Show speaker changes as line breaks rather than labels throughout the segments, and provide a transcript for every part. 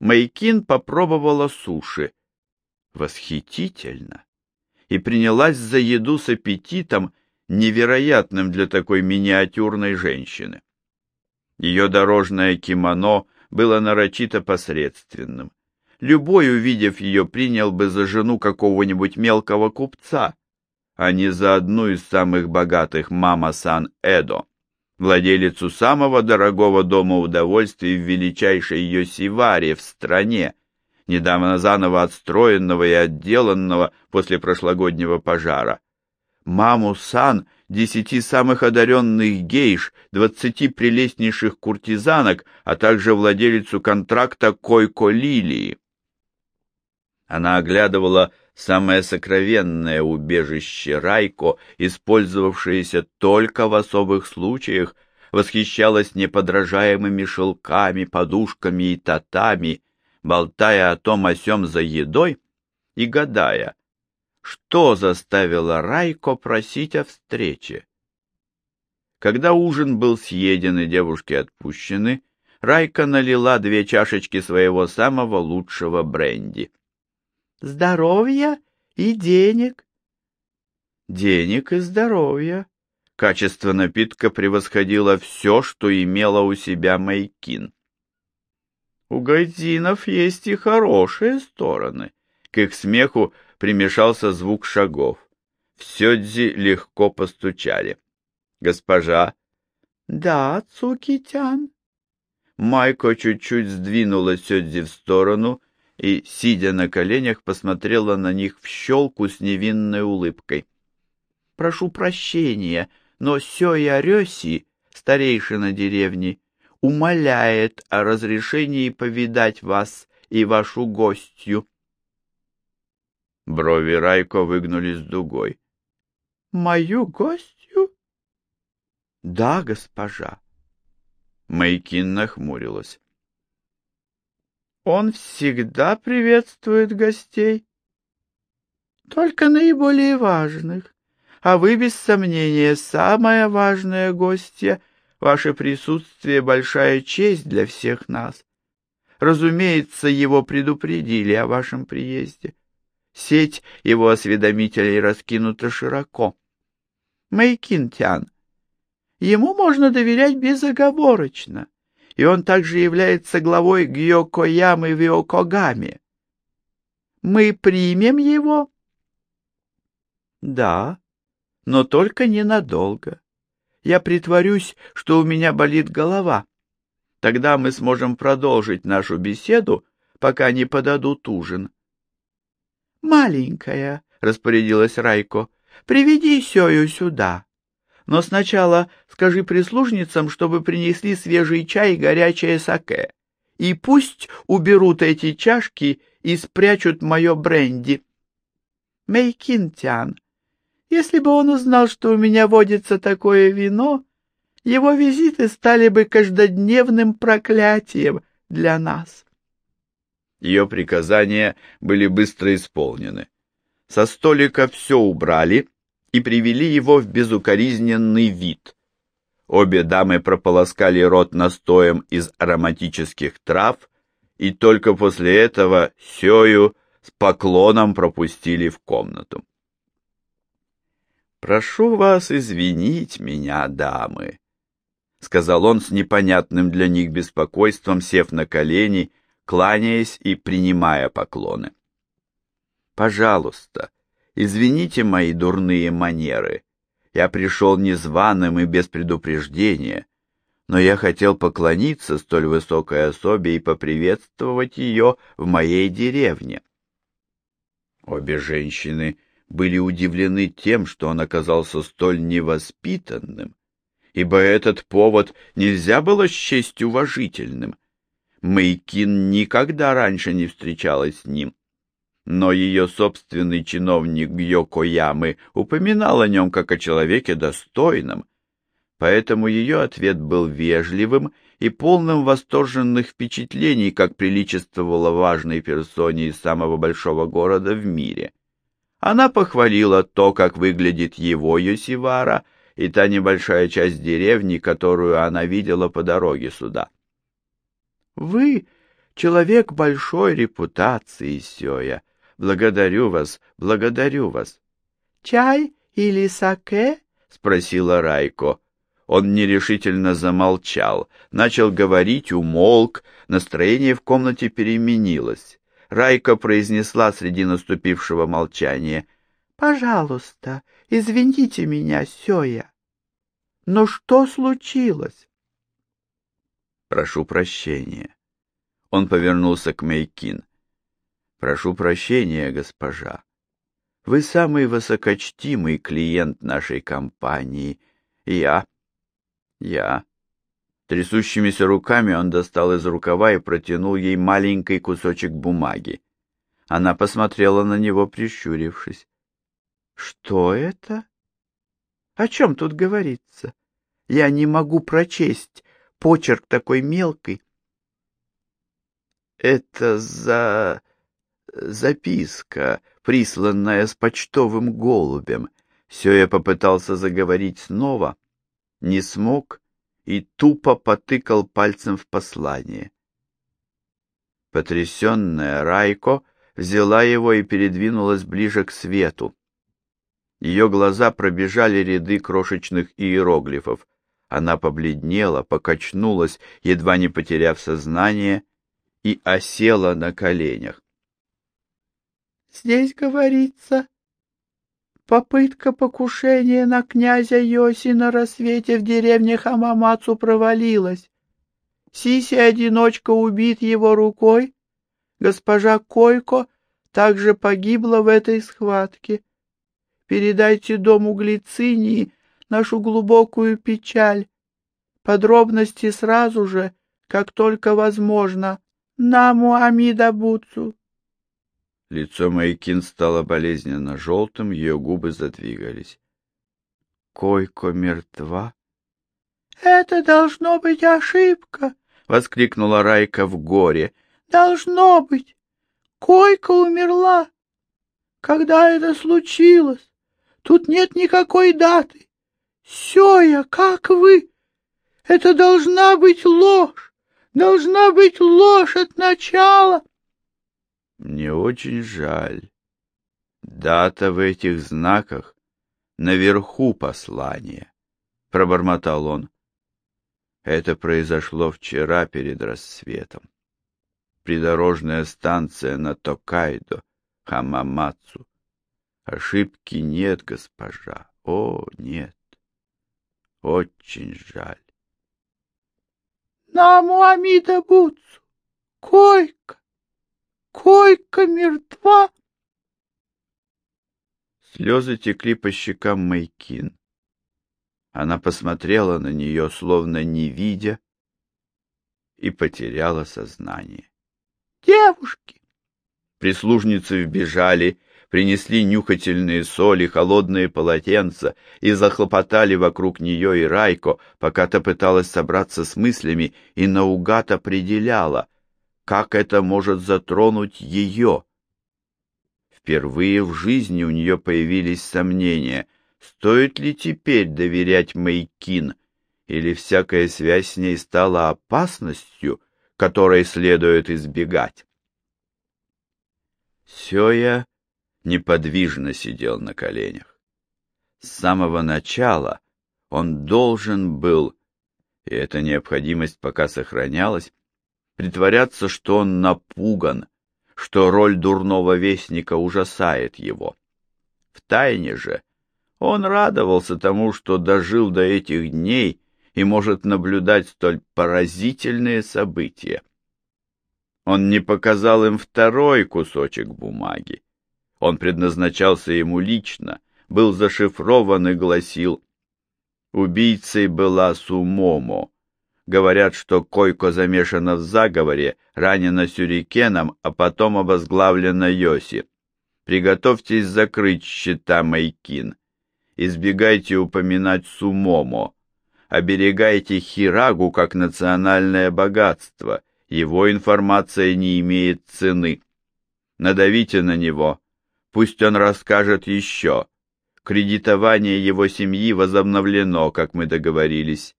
Майкин попробовала суши. Восхитительно! И принялась за еду с аппетитом, невероятным для такой миниатюрной женщины. Ее дорожное кимоно было нарочито посредственным. Любой, увидев ее, принял бы за жену какого-нибудь мелкого купца, а не за одну из самых богатых мама Сан Эдо, владелицу самого дорогого дома удовольствий в величайшей Йосиваре в стране, недавно заново отстроенного и отделанного после прошлогоднего пожара. Маму Сан — десяти самых одаренных гейш, двадцати прелестнейших куртизанок, а также владелицу контракта Койко Лилии. Она оглядывала самое сокровенное убежище Райко, использовавшееся только в особых случаях, восхищалась неподражаемыми шелками, подушками и татами, болтая о том о сём за едой и гадая, что заставило Райко просить о встрече. Когда ужин был съеден и девушки отпущены, Райка налила две чашечки своего самого лучшего бренди. «Здоровья и денег». «Денег и здоровья». Качество напитка превосходило все, что имела у себя Майкин. У гайдзинов есть и хорошие стороны. К их смеху примешался звук шагов. В Сёдзи легко постучали. «Госпожа?» «Да, Цукитян». Майко чуть-чуть сдвинула Сёдзи в сторону и, сидя на коленях, посмотрела на них в щелку с невинной улыбкой. «Прошу прощения, но Сёя Рёси, старейшина деревни, умоляет о разрешении повидать вас и вашу гостью. Брови Райко выгнулись дугой. — Мою гостью? — Да, госпожа. Майкин нахмурилась. — Он всегда приветствует гостей. — Только наиболее важных. А вы, без сомнения, самая важная гостья. Ваше присутствие — большая честь для всех нас. Разумеется, его предупредили о вашем приезде. Сеть его осведомителей раскинута широко. Мэйкинтян. Ему можно доверять безоговорочно, и он также является главой Гьокоямы Виокогами. Мы примем его? Да, но только ненадолго. Я притворюсь, что у меня болит голова. Тогда мы сможем продолжить нашу беседу, пока не подадут ужин. «Маленькая», — распорядилась Райко, — «приведи Сёю сюда. Но сначала скажи прислужницам, чтобы принесли свежий чай и горячее саке. И пусть уберут эти чашки и спрячут мое бренди». Мейкинтян, если бы он узнал, что у меня водится такое вино, его визиты стали бы каждодневным проклятием для нас. Ее приказания были быстро исполнены. Со столика все убрали и привели его в безукоризненный вид. Обе дамы прополоскали рот настоем из ароматических трав, и только после этого Сёю с поклоном пропустили в комнату. «Прошу вас извинить меня, дамы», — сказал он с непонятным для них беспокойством, сев на колени кланяясь и принимая поклоны. «Пожалуйста, извините мои дурные манеры. Я пришел незваным и без предупреждения, но я хотел поклониться столь высокой особе и поприветствовать ее в моей деревне». Обе женщины были удивлены тем, что он оказался столь невоспитанным, ибо этот повод нельзя было счесть уважительным — Мэйкин никогда раньше не встречалась с ним. Но ее собственный чиновник Гьокоямы упоминал о нем как о человеке достойном, поэтому ее ответ был вежливым и полным восторженных впечатлений, как приличествовало важной персоне из самого большого города в мире. Она похвалила то, как выглядит его Йосивара, и та небольшая часть деревни, которую она видела по дороге сюда. Вы человек большой репутации, Сёя. Благодарю вас, благодарю вас.
— Чай или саке?
— спросила Райко. Он нерешительно замолчал, начал говорить, умолк, настроение в комнате переменилось. Райка произнесла среди наступившего молчания.
«Пожалуйста, извините меня, Сёя. Но что случилось?»
«Прошу прощения». Он повернулся к Мейкин. «Прошу прощения, госпожа. Вы самый высокочтимый клиент нашей компании. Я... Я...» Трясущимися руками он достал из рукава и протянул ей маленький кусочек бумаги. Она посмотрела на него, прищурившись. — Что это? О чем тут говорится? Я не могу прочесть. Почерк такой мелкий. — Это за... записка, присланная с почтовым голубем. Все я попытался заговорить снова, не смог и тупо потыкал пальцем в послание. Потрясенная Райко взяла его и передвинулась ближе к свету. Ее глаза пробежали ряды крошечных иероглифов. Она побледнела, покачнулась, едва не потеряв сознание, и осела на коленях.
«Здесь говорится, Попытка покушения на князя Йоси на рассвете в деревне Хамамацу провалилась. Сиси-одиночка убит его рукой. Госпожа Койко также погибла в этой схватке. Передайте дому Глицинии нашу глубокую печаль. Подробности сразу же, как только возможно. Наму Амида Буцу.
Лицо Майкин стало болезненно желтым, ее губы задвигались. «Койко мертва?»
«Это должно быть ошибка!» — воскликнула Райка в горе. «Должно быть! Койка умерла! Когда это случилось? Тут нет никакой даты! Сёя, как вы? Это должна быть ложь! Должна быть ложь от начала!»
Мне очень жаль. Дата в этих знаках наверху послания, — пробормотал он. Это произошло вчера перед рассветом. Придорожная станция на Токайдо, Хамамацу. Ошибки нет, госпожа. О, нет. Очень жаль.
Наму Амида Буцу, койка, Койка мертва.
Слезы текли по щекам Майкин. Она посмотрела на нее, словно не видя, и потеряла сознание.
«Девушки!»
Прислужницы вбежали, принесли нюхательные соли, холодные полотенца и захлопотали вокруг нее и Райко, пока та пыталась собраться с мыслями и наугад определяла — как это может затронуть ее. Впервые в жизни у нее появились сомнения, стоит ли теперь доверять Мэйкин, или всякая связь с ней стала опасностью, которой следует избегать. Сёя неподвижно сидел на коленях. С самого начала он должен был, и эта необходимость пока сохранялась, притворяться, что он напуган, что роль дурного вестника ужасает его. Втайне же он радовался тому, что дожил до этих дней и может наблюдать столь поразительные события. Он не показал им второй кусочек бумаги. Он предназначался ему лично, был зашифрован и гласил «Убийцей была Сумомо, Говорят, что Койко замешана в заговоре, ранена сюрикеном, а потом обозглавлена Йоси. Приготовьтесь закрыть счета Майкин. Избегайте упоминать Сумомо. Оберегайте Хирагу как национальное богатство. Его информация не имеет цены. Надавите на него. Пусть он расскажет еще. Кредитование его семьи возобновлено, как мы договорились.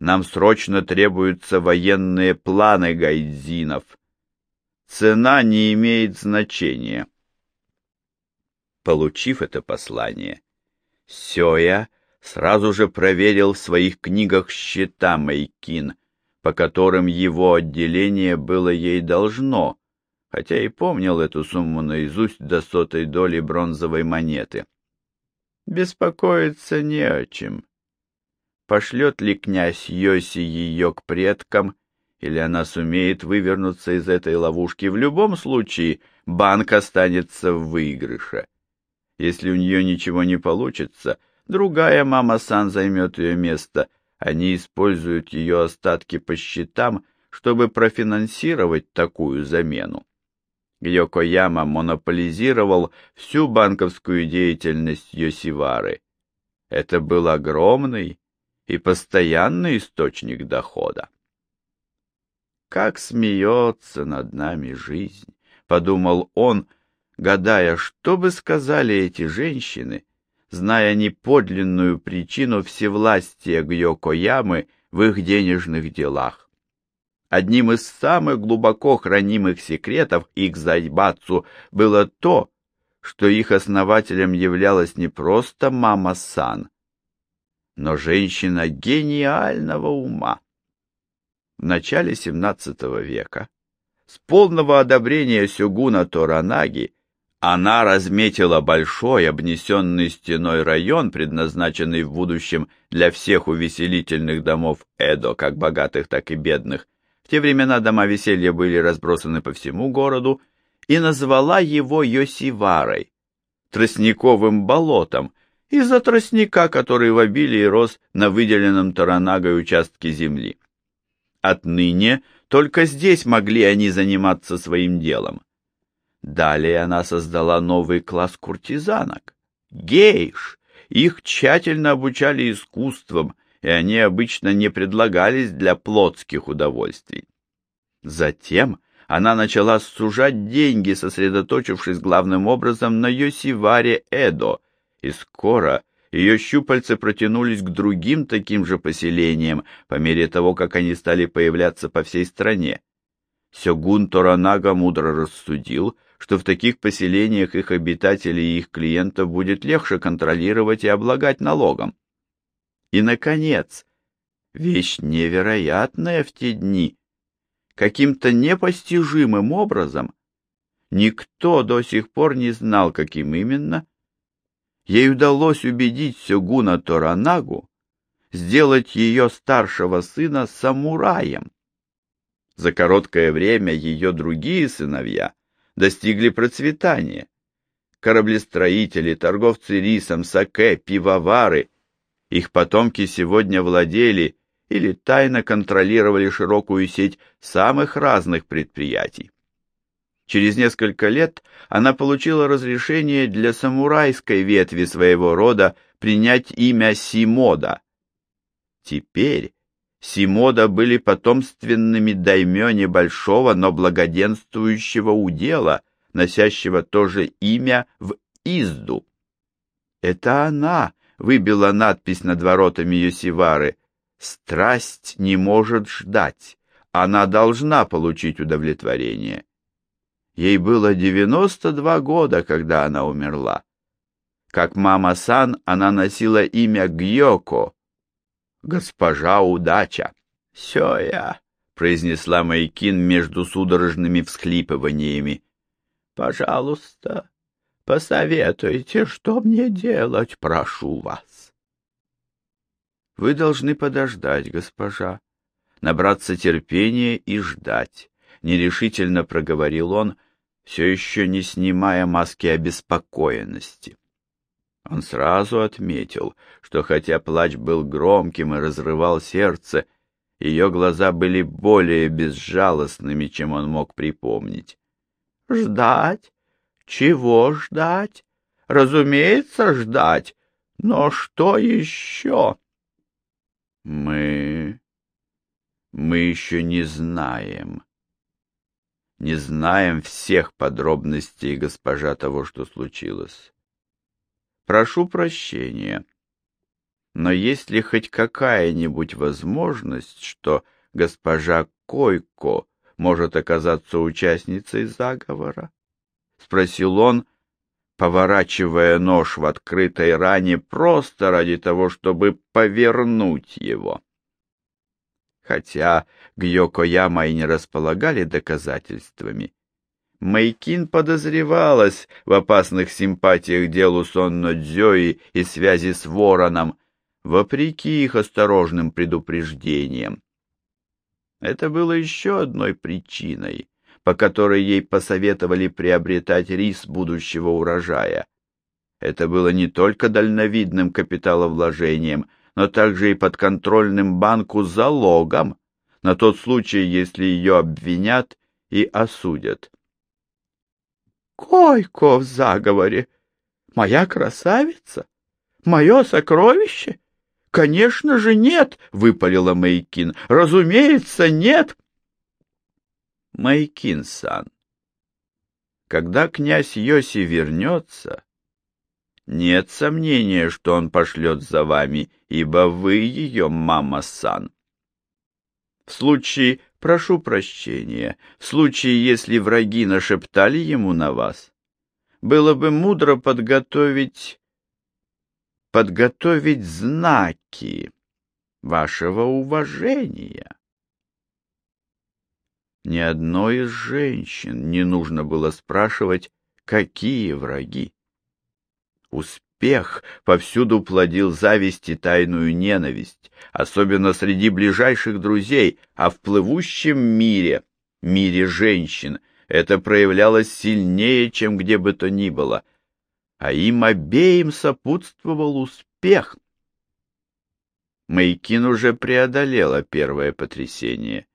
Нам срочно требуются военные планы гайдзинов. цена не имеет значения. Получив это послание, Сёя сразу же проверил в своих книгах счета Мэйкин, по которым его отделение было ей должно, хотя и помнил эту сумму наизусть до сотой доли бронзовой монеты. Беспокоиться не о чем. Пошлет ли князь Йоси ее к предкам, или она сумеет вывернуться из этой ловушки, в любом случае банк останется в выигрыше. Если у нее ничего не получится — Другая мама Сан займет ее место. Они используют ее остатки по счетам, чтобы профинансировать такую замену. Йокояма монополизировал всю банковскую деятельность Йосивары. Это был огромный и постоянный источник дохода. «Как смеется над нами жизнь!» — подумал он, гадая, что бы сказали эти женщины, зная неподлинную причину всевластия Гьокоямы в их денежных делах. Одним из самых глубоко хранимых секретов их зайбацу было то, что их основателем являлась не просто мама Сан, но женщина гениального ума. В начале XVII века с полного одобрения сёгуна Торанаги она разметила большой, обнесенный стеной район, предназначенный в будущем для всех увеселительных домов Эдо, как богатых, так и бедных. В те времена дома веселья были разбросаны по всему городу, и назвала его Йосиварой, тростниковым болотом, из-за тростника, который в обилии рос на выделенном Таранагой участке земли. Отныне только здесь могли они заниматься своим делом. Далее она создала новый класс куртизанок — гейш. Их тщательно обучали искусствам, и они обычно не предлагались для плотских удовольствий. Затем она начала сужать деньги, сосредоточившись главным образом на Йосиваре Эдо, и скоро ее щупальцы протянулись к другим таким же поселениям по мере того, как они стали появляться по всей стране. Сёгун Торанага мудро рассудил, что в таких поселениях их обитателей и их клиентов будет легче контролировать и облагать налогом. И, наконец, вещь невероятная в те дни. Каким-то непостижимым образом никто до сих пор не знал, каким именно, ей удалось убедить Сёгуна Торанагу сделать ее старшего сына самураем. За короткое время ее другие сыновья достигли процветания. Кораблестроители, торговцы рисом, саке, пивовары. Их потомки сегодня владели или тайно контролировали широкую сеть самых разных предприятий. Через несколько лет она получила разрешение для самурайской ветви своего рода принять имя Симода. Теперь Симода были потомственными даймё небольшого, но благоденствующего удела, носящего то же имя в Изду. Это она выбила надпись над воротами Йосивары «Страсть не может ждать, она должна получить удовлетворение». Ей было девяносто два года, когда она умерла. Как мама Сан, она носила имя Гьоко, госпожа удача. Все я, произнесла Майкин между судорожными всхлипываниями. Пожалуйста, посоветуйте, что мне делать, прошу вас. Вы должны подождать, госпожа, набраться терпения и ждать, нерешительно проговорил он, все еще не снимая маски обеспокоенности. Он сразу отметил, что хотя плач был громким и разрывал сердце, ее глаза были более безжалостными, чем он мог припомнить. «Ждать? Чего ждать? Разумеется, ждать. Но что еще?» «Мы... мы еще не знаем. Не знаем всех подробностей, госпожа, того, что случилось. Прошу прощения. Но есть ли хоть какая-нибудь возможность, что госпожа Койко может оказаться участницей заговора? — спросил он, поворачивая нож в открытой ране просто ради того, чтобы повернуть его. Хотя Гьокояма и не располагали доказательствами, Майкин подозревалась в опасных симпатиях делу Сонно Дзёи и связи с Вороном, вопреки их осторожным предупреждениям. Это было еще одной причиной, по которой ей посоветовали приобретать рис будущего урожая. Это было не только дальновидным капиталовложением, но также и подконтрольным банку залогом, на тот случай, если ее обвинят и осудят.
Койко в заговоре. Моя красавица? Мое сокровище? Конечно же нет, выпалила Мэйкин. Разумеется, нет.
Мэйкин-сан, когда князь Йоси вернется, нет сомнения, что он пошлет за вами, ибо вы ее мама-сан. В случае Прошу прощения, в случае, если враги нашептали ему на вас, было бы мудро подготовить... подготовить знаки вашего уважения. Ни одной из женщин не нужно было спрашивать, какие враги. Успех повсюду плодил зависть и тайную ненависть, особенно среди ближайших друзей, а в плывущем мире, мире женщин, это проявлялось сильнее, чем где бы то ни было, а им обеим сопутствовал успех. Майкин уже преодолела первое потрясение,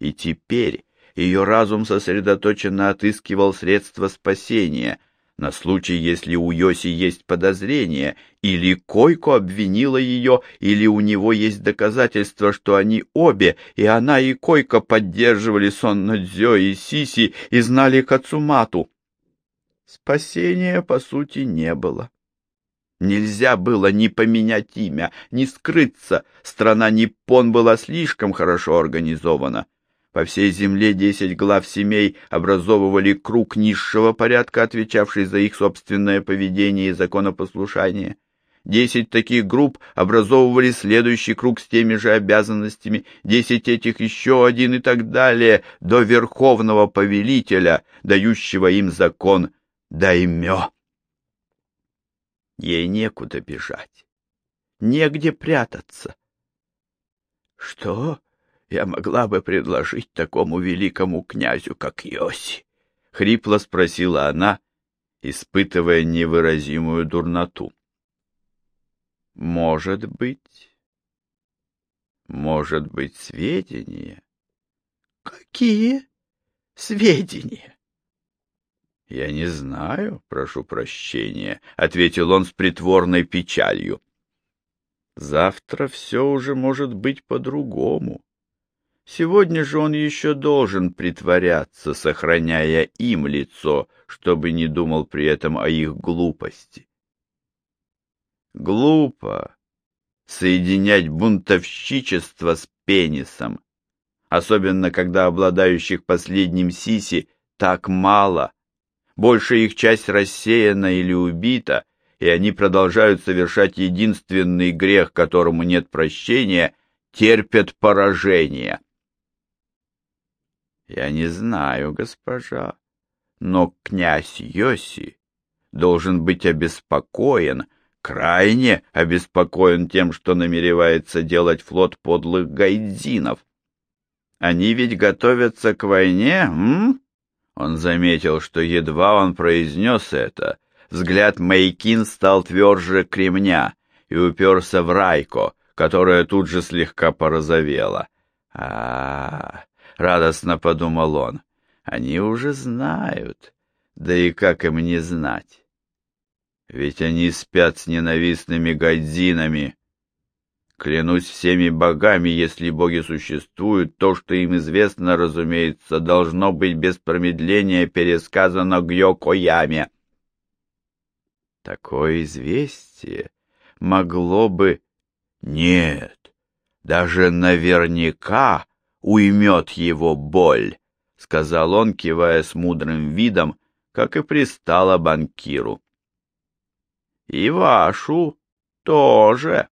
и теперь ее разум сосредоточенно отыскивал средства спасения — на случай, если у Йоси есть подозрение, или Койко обвинила ее, или у него есть доказательства, что они обе, и она и Койко поддерживали Соннодзё и Сиси и знали Кацумату. Спасения, по сути, не было. Нельзя было ни поменять имя, ни скрыться, страна Ниппон была слишком хорошо организована. По всей земле десять глав семей образовывали круг низшего порядка, отвечавший за их собственное поведение и законопослушание. Десять таких групп образовывали следующий круг с теми же обязанностями, десять этих еще один и так далее, до верховного повелителя, дающего им закон даймё. Ей некуда бежать, негде прятаться. — Что? Я могла бы предложить такому великому князю, как Йоси? — хрипло спросила она, испытывая невыразимую дурноту. — Может быть... Может быть, сведения?
— Какие сведения?
— Я не знаю, прошу прощения, — ответил он с притворной печалью. — Завтра все уже может быть по-другому. Сегодня же он еще должен притворяться, сохраняя им лицо, чтобы не думал при этом о их глупости. Глупо соединять бунтовщичество с пенисом, особенно когда обладающих последним сиси так мало, большая их часть рассеяна или убита, и они продолжают совершать единственный грех, которому нет прощения, терпят поражение. Я не знаю, госпожа, но князь Йоси должен быть обеспокоен, крайне обеспокоен тем, что намеревается делать флот подлых гайдзинов. Они ведь готовятся к войне, м? Он заметил, что едва он произнес это, взгляд Мэйкин стал тверже кремня и уперся в Райко, которая тут же слегка порозовела. А, -а, -а — радостно подумал он. «Они уже знают, да и как им не знать? Ведь они спят с ненавистными гадзинами. Клянусь всеми богами, если боги существуют, то, что им известно, разумеется, должно быть без промедления пересказано Гьокояме». Такое известие могло бы... Нет, даже наверняка уймет его боль, — сказал он, кивая с мудрым видом, как и пристало банкиру. — И вашу тоже.